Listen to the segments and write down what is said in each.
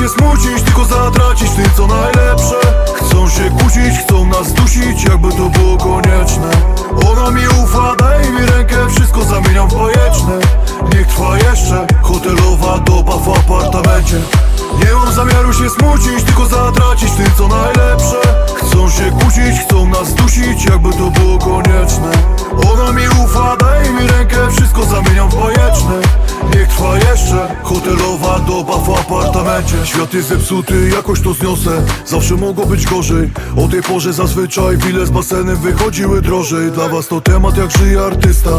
się smucić, tylko zatracić tym co najlepsze. Chcą się kłócić, chcą nas dusić, jakby to było konieczne. Ona mi ufa, daj mi rękę, wszystko zamieniam w bajeczne. Niech trwa jeszcze hotelowa doba w apartamencie. Nie mam zamiaru się smucić, tylko zatracić tym co najlepsze. Chcą się kłócić, chcą nas dusić, jakby to było konieczne. Ona mi ufa, daj mi rękę, hotelowa doba w apartamencie. Świat jest zepsuty, jakoś to zniosę. Zawsze mogło być gorzej. O tej porze zazwyczaj wile z basenem wychodziły drożej. Dla was to temat jak żyje artysta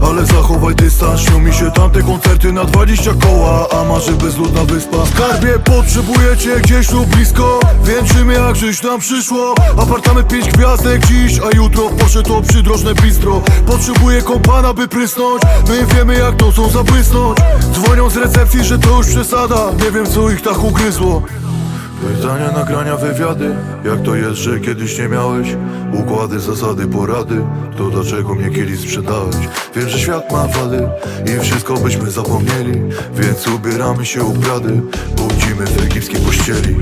ale zachowaj dystans Śnią mi się tamte koncerty na 20 koła A marzy bezludna wyspa. Skarbie potrzebujecie gdzieś tu blisko Wieńczymy jak żyć nam przyszło. Apartament 5 gwiazdek dziś A jutro poszedł to przydrożne bistro. Potrzebuję kompana by prysnąć My wiemy jak to są zabłysnąć Dzwonią z recepcji, że to już przesada Nie wiem co ich tak ugryzło Pytania, nagrania, wywiady. Jak to jest, że kiedyś nie miałeś? Układy, zasady, porady. To dlaczego mnie kiedyś sprzedałeś? Wiem, że świat ma wady I wszystko byśmy zapomnieli. Więc ubieramy się u Prady Budzimy w egipskiej pościeli.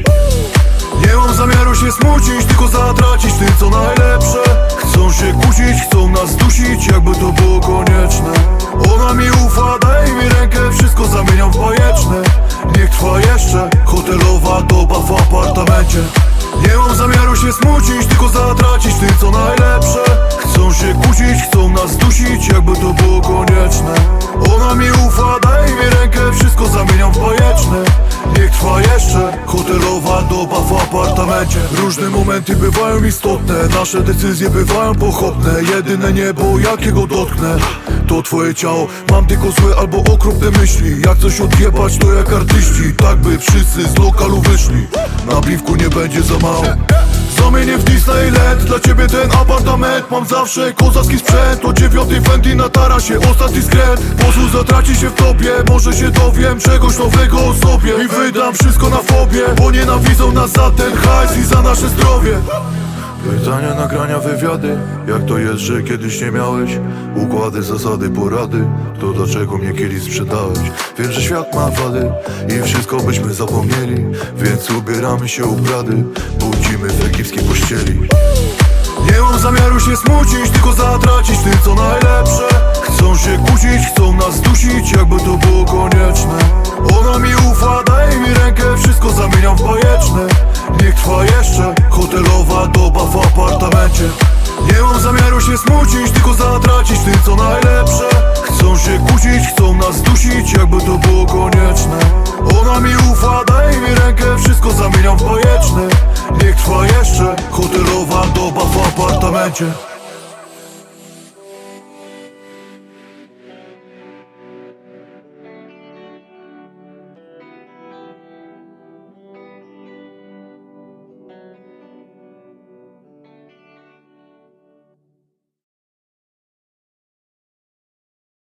Nie mam zamiaru się smucić, tylko zatracić tym co najlepsze. Chcą się kłócić, chcą nas dusić, jakby to było konieczne. Ona mi ufa, daj mi rękę, się smucić, tylko zatracić tym co najlepsze. Chcą się kłócić, chcą nas dusić, jakby to było konieczne. Ona mi ufa, daj mi rękę, wszystko zamieniam w bajeczne. Niech trwa jeszcze hotelowa doba w apartamencie. Różne momenty bywają istotne Nasze decyzje bywają pochopne. Jedyne niebo jakiego dotknę To twoje ciało. Mam tylko złe albo okropne myśli. Jak coś odjebać to jak artyści. Tak by wszyscy z lokalu wyszli. Na piwku nie będzie za mało Zamienię w Disneyland Dla ciebie ten apartament. Mam zawsze kozacki sprzęt O dziewiątej Fendi na tarasie Ostatni skręt. Pozwól zatraci się w tobie Może się dowiem czegoś nowego o sobie. I wydam wszystko na fobie Bo nienawidzą nas za ten hajs I za nasze zdrowie Pytania, nagrania, wywiady. Jak to jest, że kiedyś nie miałeś? Układy, zasady, porady. To dlaczego mnie kiedyś sprzedałeś? Wiem, że świat ma wady I wszystko byśmy zapomnieli. Więc ubieramy się u Prady Budzimy w egipskiej pościeli. Nie mam zamiaru się smucić, tylko zatracić tym co najlepsze. Chcą się kłócić, chcą nas dusić, jakby to było konieczne apartamencie Nie mam zamiaru się smucić, tylko zatracić tym co najlepsze. Chcą się kłócić, chcą nas dusić, jakby to było konieczne. Ona mi ufa, daj mi rękę, wszystko zamieniam w bajeczne. Niech trwa jeszcze hotelowa doba w apartamencie